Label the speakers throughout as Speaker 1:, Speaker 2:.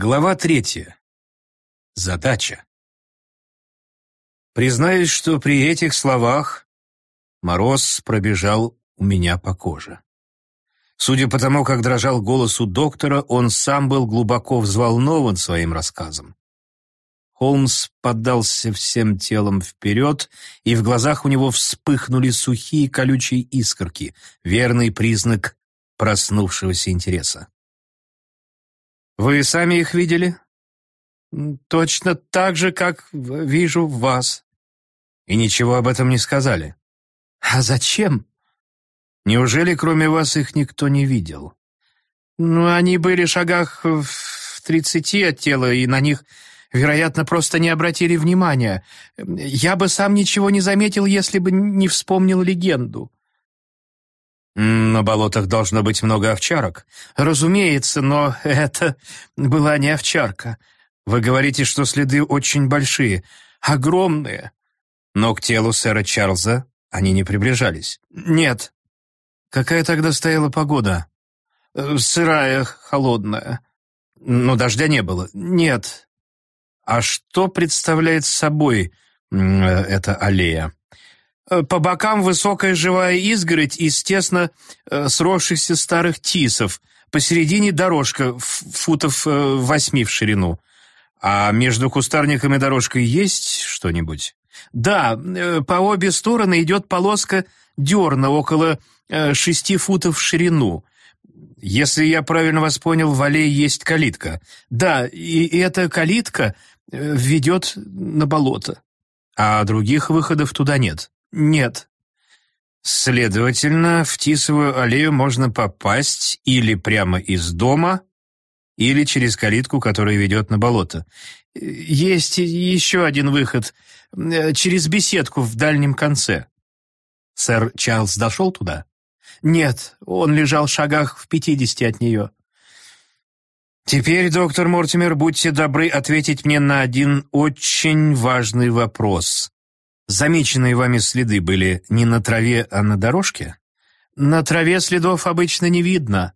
Speaker 1: Глава третья. Задача. Признаюсь, что при этих словах мороз пробежал у меня по коже. Судя по тому, как дрожал голос у доктора, он сам был глубоко взволнован своим рассказом. Холмс поддался всем телом вперед, и в глазах у него вспыхнули сухие колючие искорки, верный признак проснувшегося интереса. «Вы сами их видели?» «Точно так же, как вижу вас». «И ничего об этом не сказали?» «А зачем?» «Неужели кроме вас их никто не видел?» «Ну, они были в шагах в тридцати от тела, и на них вероятно, просто не обратили внимания. Я бы сам ничего не заметил, если бы не вспомнил легенду». «На болотах должно быть много овчарок». «Разумеется, но это была не овчарка. Вы говорите, что следы очень большие, огромные». Но к телу сэра Чарльза они не приближались. «Нет». «Какая тогда стояла погода?» «Сырая, холодная». «Но дождя не было?» «Нет». А что представляет собой э, эта аллея? Э, по бокам высокая живая изгородь из тесно э, сросшихся старых тисов. Посередине дорожка футов восьми в ширину. А между кустарником и дорожкой есть что-нибудь? Да, по обе стороны идет полоска дерна около шести футов в ширину. Если я правильно вас понял, в аллее есть калитка. Да, и эта калитка Э, ведет на болото. А других выходов туда нет? Нет. Следовательно, в Тисовую аллею можно попасть или прямо из дома, или через калитку, которая ведет на болото. Есть еще один выход через беседку в дальнем конце. Сэр Чарльз дошел туда? Нет, он лежал в шагах в пятидесяти от нее. Теперь, доктор Мортимер, будьте добры ответить мне на один очень важный вопрос. Замеченные вами следы были не на траве, а на дорожке? На траве следов обычно не видно.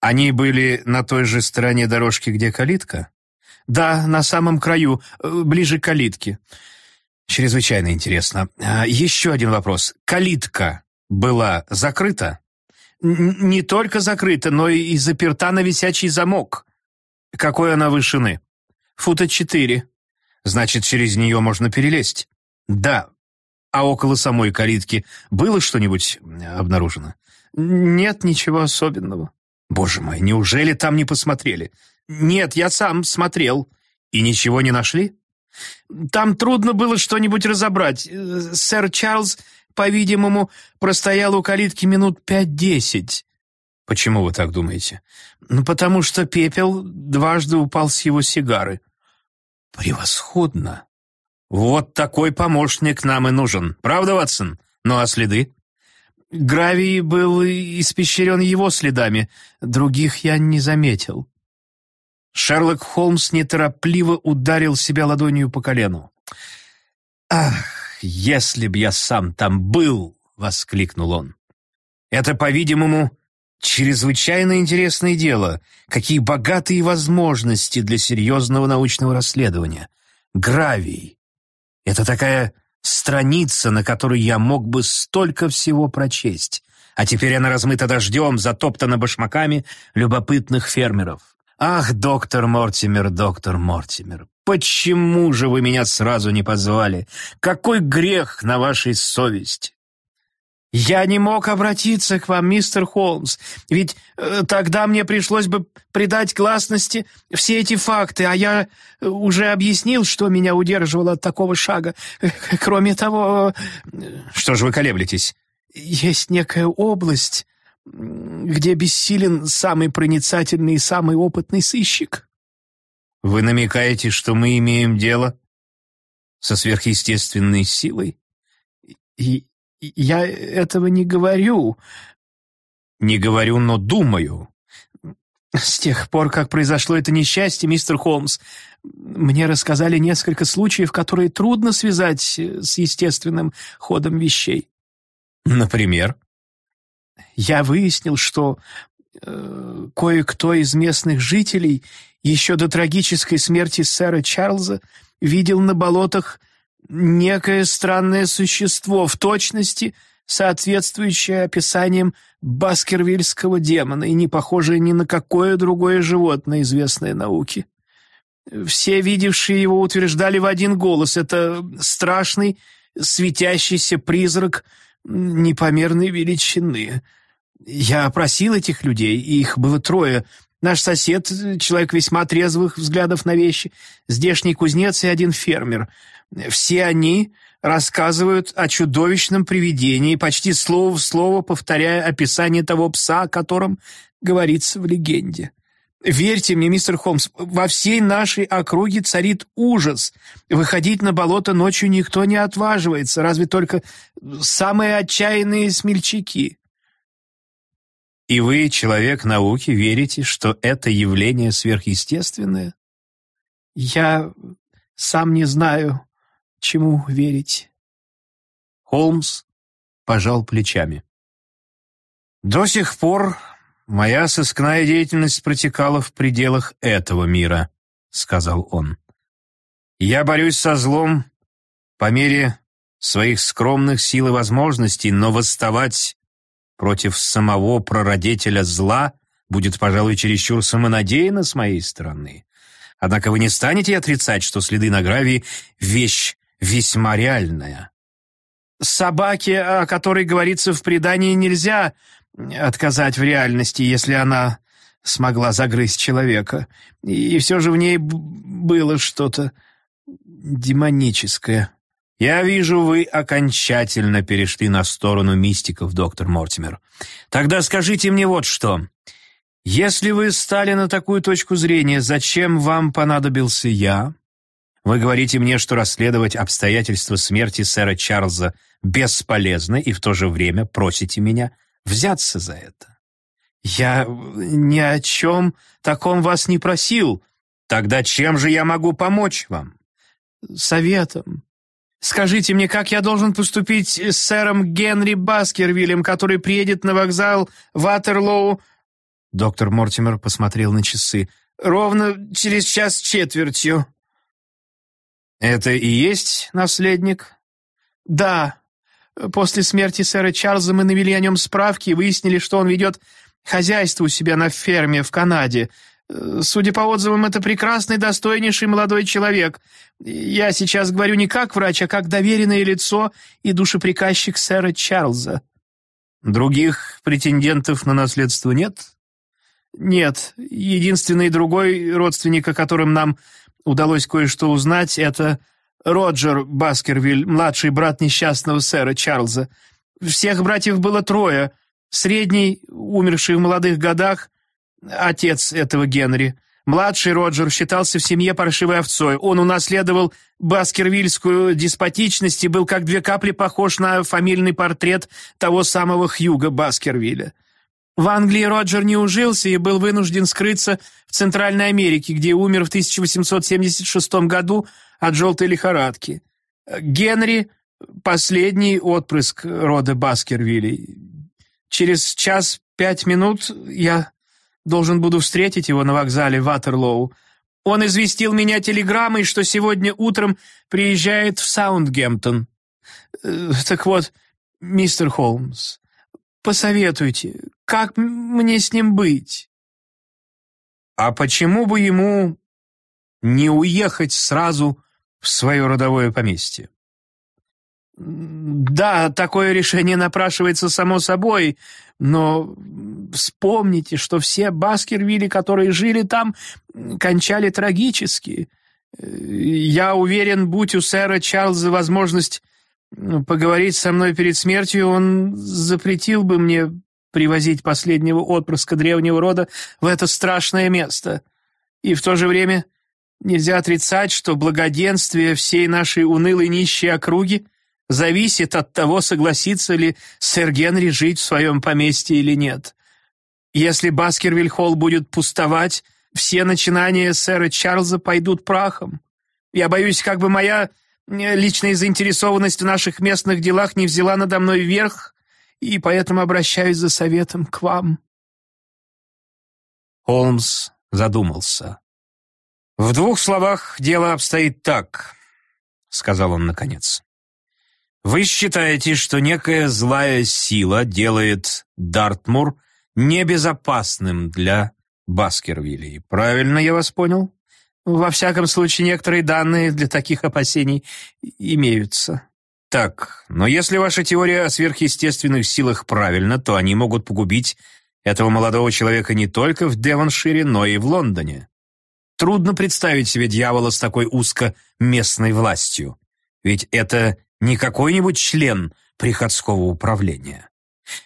Speaker 1: Они были на той же стороне дорожки, где калитка? Да, на самом краю, э, ближе к калитке. Чрезвычайно интересно. А, еще один вопрос. Калитка была закрыта? не только закрыта, но и заперта на висячий замок. Какой она вышины? Фута четыре. Значит, через нее можно перелезть. Да. А около самой калитки было что-нибудь обнаружено? Нет ничего особенного. Боже мой, неужели там не посмотрели? Нет, я сам смотрел. И ничего не нашли? Там трудно было что-нибудь разобрать. Э, сэр Чарльз по-видимому, простоял у калитки минут пять-десять. Почему вы так думаете? Ну, потому что пепел дважды упал с его сигары. Превосходно. Вот такой помощник нам и нужен. Правда, Ватсон? Ну, а следы? Гравий был испещрен его следами. Других я не заметил. Шерлок Холмс неторопливо ударил себя ладонью по колену. «Ах, если б я сам там был!» — воскликнул он. «Это, по-видимому, чрезвычайно интересное дело. Какие богатые возможности для серьезного научного расследования. Гравий. Это такая страница, на которой я мог бы столько всего прочесть. А теперь она размыта дождем, затоптана башмаками любопытных фермеров. Ах, доктор Мортимер, доктор Мортимер, Почему же вы меня сразу не позвали? Какой грех на вашей совести? «Я не мог обратиться к вам, мистер Холмс, ведь э, тогда мне пришлось бы придать гласности все эти факты, а я э, уже объяснил, что меня удерживало от такого шага. Кроме того...» «Что же вы колеблетесь?» «Есть некая область, где бессилен самый проницательный и самый опытный сыщик». Вы намекаете, что мы имеем дело со сверхъестественной силой? И я этого не говорю. Не говорю, но думаю. С тех пор, как произошло это несчастье, мистер Холмс, мне рассказали несколько случаев, которые трудно связать с естественным ходом вещей. Например? Я выяснил, что э, кое-кто из местных жителей еще до трагической смерти сэра Чарльза видел на болотах некое странное существо, в точности соответствующее описаниям баскервильского демона и не похожее ни на какое другое животное, известное науке. Все видевшие его утверждали в один голос, это страшный, светящийся призрак непомерной величины. Я опросил этих людей, и их было трое. Наш сосед, человек весьма трезвых взглядов на вещи, здешний кузнец и один фермер. Все они рассказывают о чудовищном привидении, почти слово в слово повторяя описание того пса, о котором говорится в легенде. Верьте мне, мистер Холмс, во всей нашей округе царит ужас. Выходить на болото ночью никто не отваживается, разве только самые отчаянные смельчаки. И вы, человек науки, верите, что это явление сверхъестественное? Я сам не знаю, чему верить. Холмс пожал плечами. До сих пор моя сыскная деятельность протекала в пределах этого мира, сказал он. Я борюсь со злом по мере своих скромных сил и возможностей, но восставать против самого прародителя зла будет, пожалуй, чересчур самонадеянно с моей стороны. Однако вы не станете отрицать, что следы на гравии — вещь весьма реальная. Собаке, о которой говорится в предании, нельзя отказать в реальности, если она смогла загрызть человека. И все же в ней было что-то демоническое. «Я вижу, вы окончательно перешли на сторону мистиков, доктор Мортимер. Тогда скажите мне вот что. Если вы стали на такую точку зрения, зачем вам понадобился я? Вы говорите мне, что расследовать обстоятельства смерти сэра Чарльза бесполезно, и в то же время просите меня взяться за это. Я ни о чем таком вас не просил. Тогда чем же я могу помочь вам? Советом. Скажите мне, как я должен поступить с сэром Генри Баскервиллем, который приедет на вокзал Ватерлоу?» Доктор Мортимер посмотрел на часы. «Ровно через час четвертью». «Это и есть наследник?» «Да. После смерти сэра Чарльза мы навели о нем справки и выяснили, что он ведет хозяйство у себя на ферме в Канаде. Судя по отзывам, это прекрасный, достойнейший молодой человек. Я сейчас говорю не как врач, а как доверенное лицо и душеприказчик сэра Чарльза. Других претендентов на наследство нет? Нет. Единственный другой родственник, о котором нам удалось кое-что узнать, это Роджер Баскервиль, младший брат несчастного сэра Чарльза. Всех братьев было трое. Средний, умерший в молодых годах, отец этого Генри. Младший Роджер считался в семье паршивой овцой. Он унаследовал баскервильскую деспотичность и был как две капли похож на фамильный портрет того самого Хьюга Баскервилля. В Англии Роджер не ужился и был вынужден скрыться в Центральной Америке, где умер в 1876 году от желтой лихорадки. Генри – последний отпрыск рода Баскервилей. Через час пять минут я Должен буду встретить его на вокзале Ватерлоу. Он известил меня телеграммой, что сегодня утром приезжает в Саундгемптон. Э, так вот, мистер Холмс, посоветуйте, как мне с ним быть? А почему бы ему не уехать сразу в свое родовое поместье? Да, такое решение напрашивается само собой, но вспомните, что все Баскервилли, которые жили там, кончали трагически. Я уверен, будь у сэра Чарльза возможность поговорить со мной перед смертью, он запретил бы мне привозить последнего отпрыска древнего рода в это страшное место. И в то же время нельзя отрицать, что благоденствие всей нашей унылой нищей округи — зависит от того, согласится ли сэр Генри жить в своем поместье или нет. Если Баскервиль-Холл будет пустовать, все начинания сэра Чарльза пойдут прахом. Я боюсь, как бы моя личная заинтересованность в наших местных делах не взяла надо мной верх, и поэтому обращаюсь за советом к вам». Холмс задумался. «В двух словах дело обстоит так», — сказал он наконец. «Вы считаете, что некая злая сила делает Дартмур небезопасным для Баскервилей. Правильно я вас понял? Во всяком случае, некоторые данные для таких опасений имеются». Так, но если ваша теория о сверхъестественных силах правильна, то они могут погубить этого молодого человека не только в Девоншире, но и в Лондоне. Трудно представить себе дьявола с такой узко местной властью. Ведь это не какой-нибудь член приходского управления.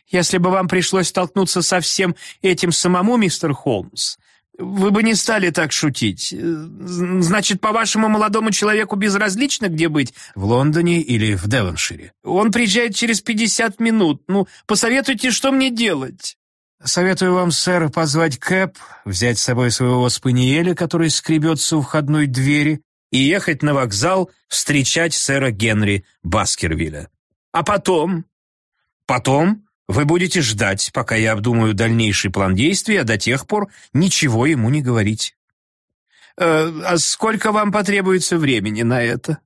Speaker 1: Если бы вам пришлось столкнуться со всем этим самому, мистер Холмс, вы бы не стали так шутить. Значит, по-вашему, молодому человеку безразлично, где быть, в Лондоне или в Девоншире? Он приезжает через пятьдесят минут. Ну, посоветуйте, что мне делать? Советую вам, сэр, позвать Кэп, взять с собой своего спаниеля, который скребется у входной двери, и ехать на вокзал встречать сэра Генри Баскервилля. А потом? Потом вы будете ждать, пока я обдумаю дальнейший план действий, а до тех пор ничего ему не говорить. Э, а сколько вам потребуется времени на это?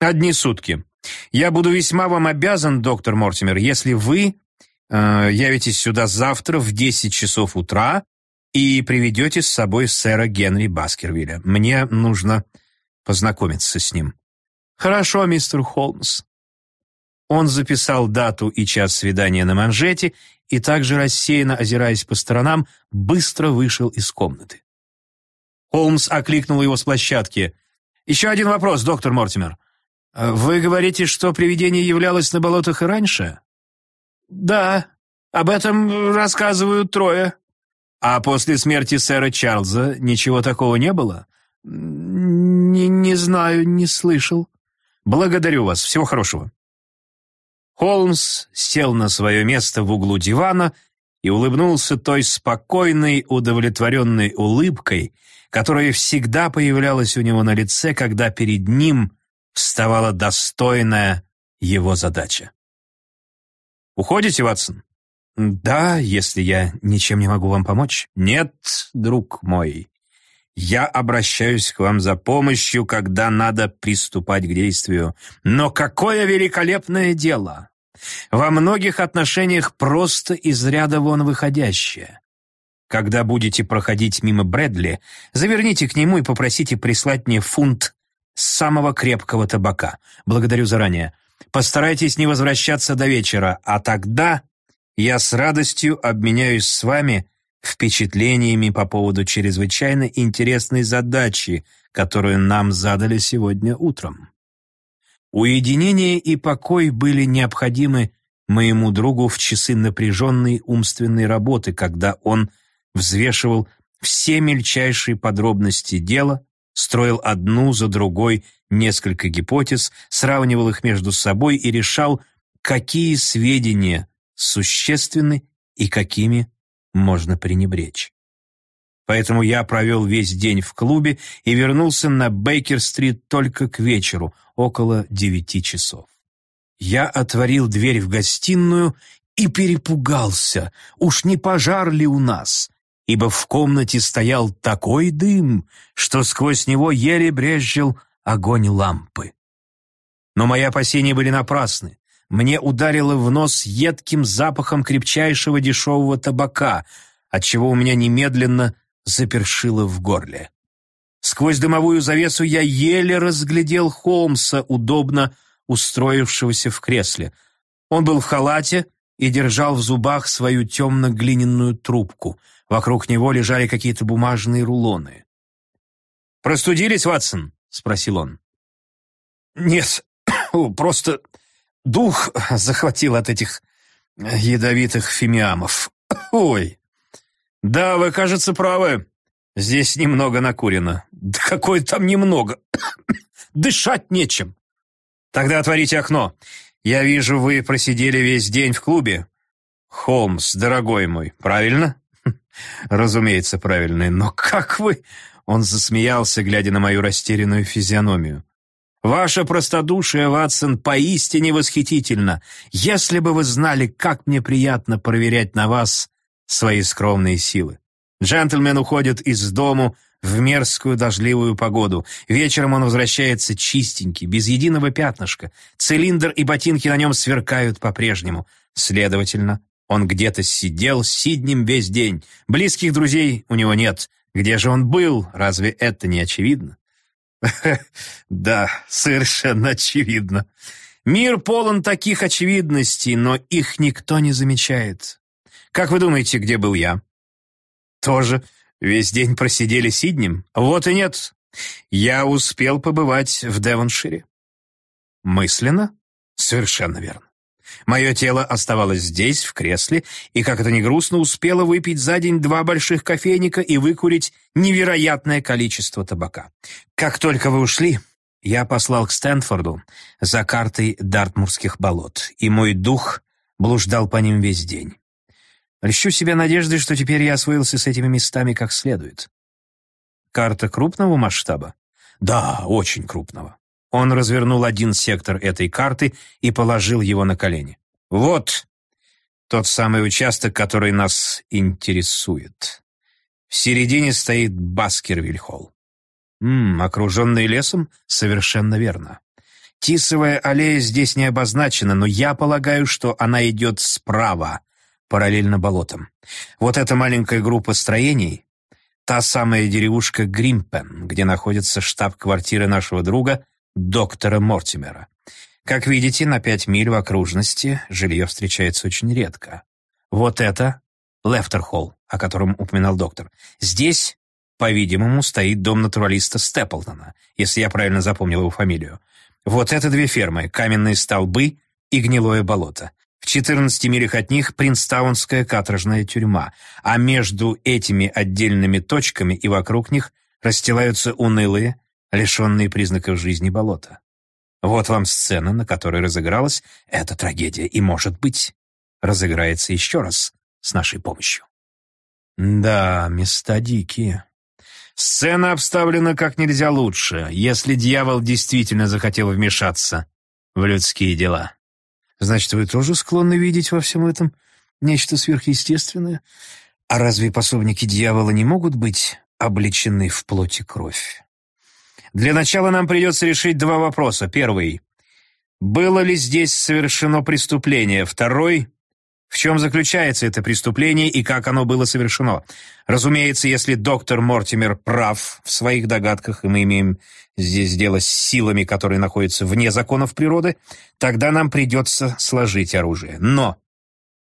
Speaker 1: Одни сутки. Я буду весьма вам обязан, доктор Мортимер, если вы Э, явитесь сюда завтра в 10 часов утра и приведете с собой сэра Генри Баскервилля. Мне нужно познакомиться с ним». «Хорошо, мистер Холмс». Он записал дату и час свидания на манжете и также рассеянно озираясь по сторонам, быстро вышел из комнаты. Холмс окликнул его с площадки. «Еще один вопрос, доктор Мортимер. Вы говорите, что привидение являлось на болотах и раньше?» «Да, об этом рассказывают трое». «А после смерти сэра Чарльза ничего такого не было?» «Не, не знаю, не слышал». «Благодарю вас. Всего хорошего». Холмс сел на свое место в углу дивана и улыбнулся той спокойной, удовлетворенной улыбкой, которая всегда появлялась у него на лице, когда перед ним вставала достойная его задача. Уходите, Ватсон?» «Да, если я ничем не могу вам помочь». «Нет, друг мой. Я обращаюсь к вам за помощью, когда надо приступать к действию. Но какое великолепное дело! Во многих отношениях просто из ряда вон выходящее. Когда будете проходить мимо Брэдли, заверните к нему и попросите прислать мне фунт самого крепкого табака. Благодарю заранее. Постарайтесь не возвращаться до вечера, а тогда я с радостью обменяюсь с вами впечатлениями по поводу чрезвычайно интересной задачи, которую нам задали сегодня утром. Уединение и покой были необходимы моему другу в часы напряженной умственной работы, когда он взвешивал все мельчайшие подробности дела, строил одну за другой несколько гипотез, сравнивал их между собой и решал, какие сведения существенны и какими можно пренебречь. Поэтому я провел весь день в клубе и вернулся на Бейкер-стрит только к вечеру, около девяти часов. Я отворил дверь в гостиную и перепугался, уж не пожар ли у нас, ибо в комнате стоял такой дым, что сквозь него еле брезжил огонь лампы. Но мои опасения были напрасны. Мне ударило в нос едким запахом крепчайшего дешевого табака, отчего у меня немедленно запершило в горле. Сквозь дымовую завесу я еле разглядел Холмса, удобно устроившегося в кресле. Он был в халате и держал в зубах свою темно-глиняную трубку. Вокруг него лежали какие-то бумажные рулоны. «Простудились, Ватсон?» — спросил он. «Нет, просто дух захватил от этих ядовитых фимиамов. Ой! Да, вы, кажется, правы. Здесь немного накурено. Да какое там немного? Дышать нечем. Тогда отворите окно. Я вижу, вы просидели весь день в клубе. Холмс, дорогой мой, правильно? Разумеется, правильно. Но как вы... Он засмеялся, глядя на мою растерянную физиономию. «Ваше простодушие, Ватсон, поистине восхитительно. Если бы вы знали, как мне приятно проверять на вас свои скромные силы. Джентльмен уходит из дому в мерзкую дождливую погоду. Вечером он возвращается чистенький, без единого пятнышка. Цилиндр и ботинки на нем сверкают по-прежнему. Следовательно, он где-то сидел Сиднем весь день. Близких друзей у него нет. Где же он был? Разве это не очевидно? Да, совершенно очевидно. Мир полон таких очевидностей, но их никто не замечает. Как вы думаете, где был я? Тоже весь день просидели Сиднем? Вот и нет. Я успел побывать в Девоншире. Мысленно? Совершенно верно. Мое тело оставалось здесь, в кресле, и, как это ни грустно, успело выпить за день два больших кофейника и выкурить невероятное количество табака. Как только вы ушли, я послал к Стэнфорду за картой Дартмурских болот, и мой дух блуждал по ним весь день. Льщу себя надеждой, что теперь я освоился с этими местами как следует. Карта крупного масштаба? Да, очень крупного. Он развернул один сектор этой карты и положил его на колени. Вот тот самый участок, который нас интересует. В середине стоит Баскервиль-холл. Окруженный лесом? Совершенно верно. Тисовая аллея здесь не обозначена, но я полагаю, что она идет справа, параллельно болотам. Вот эта маленькая группа строений — та самая деревушка Гримпен, где находится штаб-квартира нашего друга, доктора Мортимера. Как видите, на пять миль в окружности жилье встречается очень редко. Вот это Лефтерхолл, о котором упоминал доктор. Здесь, по-видимому, стоит дом натуралиста Степлтона, если я правильно запомнил его фамилию. Вот это две фермы, каменные столбы и гнилое болото. В 14 милях от них Принстаунская каторжная тюрьма, а между этими отдельными точками и вокруг них расстилаются унылые, лишенные признаков жизни болота. Вот вам сцена, на которой разыгралась эта трагедия, и, может быть, разыграется еще раз с нашей помощью. Да, места дикие. Сцена обставлена как нельзя лучше, если дьявол действительно захотел вмешаться в людские дела. Значит, вы тоже склонны видеть во всем этом нечто сверхъестественное? А разве пособники дьявола не могут быть обличены в плоти кровь? Для начала нам придется решить два вопроса. Первый. Было ли здесь совершено преступление? Второй. В чем заключается это преступление и как оно было совершено? Разумеется, если доктор Мортимер прав в своих догадках, и мы имеем здесь дело с силами, которые находятся вне законов природы, тогда нам придется сложить оружие. Но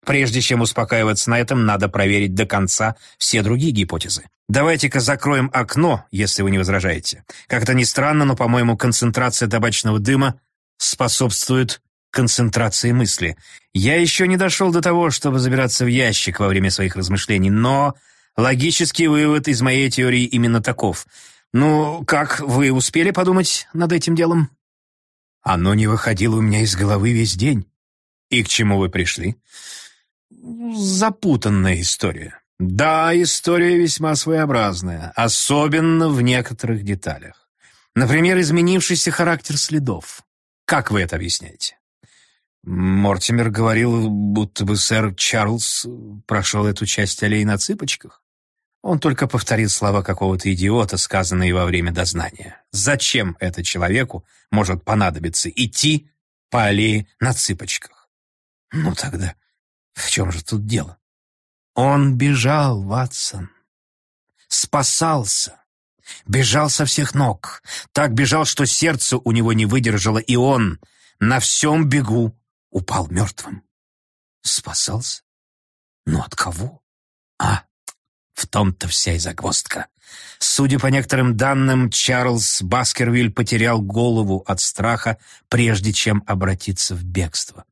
Speaker 1: прежде чем успокаиваться на этом, надо проверить до конца все другие гипотезы. Давайте-ка закроем окно, если вы не возражаете. Как-то ни странно, но, по-моему, концентрация табачного дыма способствует концентрации мысли. Я еще не дошел до того, чтобы забираться в ящик во время своих размышлений, но логический вывод из моей теории именно таков. Ну, как, вы успели подумать над этим делом? Оно не выходило у меня из головы весь день. И к чему вы пришли? Запутанная история. Да, история весьма своеобразная, особенно в некоторых деталях. Например, изменившийся характер следов. Как вы это объясняете? Мортимер говорил, будто бы сэр Чарльз прошел эту часть аллеи на цыпочках. Он только повторил слова какого-то идиота, сказанные во время дознания. Зачем это человеку может понадобиться идти по аллее на цыпочках? Ну тогда в чем же тут дело? Он бежал, Ватсон. Спасался. Бежал со всех ног. Так бежал, что сердце у него не выдержало, и он на всем бегу упал мертвым. Спасался? Но от кого? А, в том-то вся и загвоздка. Судя по некоторым данным, Чарльз Баскервиль потерял голову от страха, прежде чем обратиться в бегство.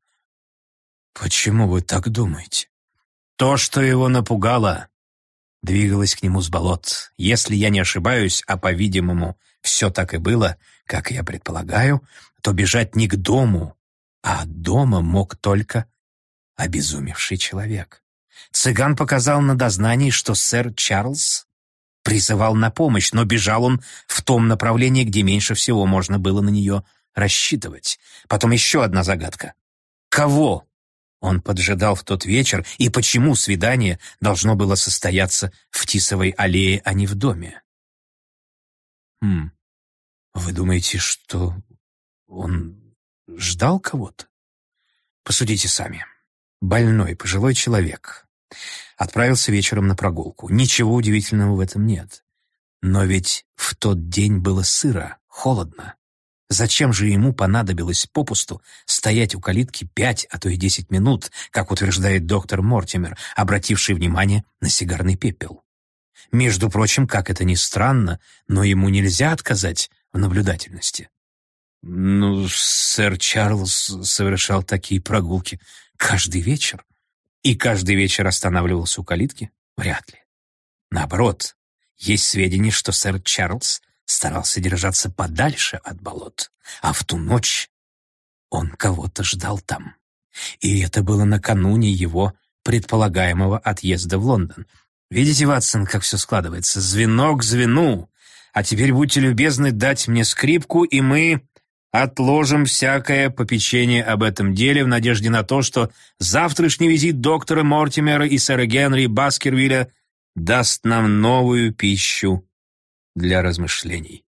Speaker 1: Почему вы так думаете? То, что его напугало, двигалось к нему с болот. Если я не ошибаюсь, а, по-видимому, все так и было, как я предполагаю, то бежать не к дому, а от дома мог только обезумевший человек. Цыган показал на дознании, что сэр Чарльз призывал на помощь, но бежал он в том направлении, где меньше всего можно было на нее рассчитывать. Потом еще одна загадка. Кого он поджидал в тот вечер, и почему свидание должно было состояться в Тисовой аллее, а не в доме? Хм. Вы думаете, что он ждал кого-то? Посудите сами. Больной, пожилой человек. Отправился вечером на прогулку. Ничего удивительного в этом нет. Но ведь в тот день было сыро, холодно. Зачем же ему понадобилось попусту стоять у калитки пять, а то и десять минут, как утверждает доктор Мортимер, обративший внимание на сигарный пепел? Между прочим, как это ни странно, но ему нельзя отказать в наблюдательности. Ну, сэр Чарльз совершал такие прогулки каждый вечер. И каждый вечер останавливался у калитки? Вряд ли. Наоборот, есть сведения, что сэр Чарльз старался держаться подальше от болот, а в ту ночь он кого-то ждал там. И это было накануне его предполагаемого отъезда в Лондон. Видите, Ватсон, как все складывается? Звено к звену. А теперь будьте любезны дать мне скрипку, и мы отложим всякое попечение об этом деле в надежде на то, что завтрашний визит доктора Мортимера и сэра Генри Баскервилля даст нам новую пищу для размышлений.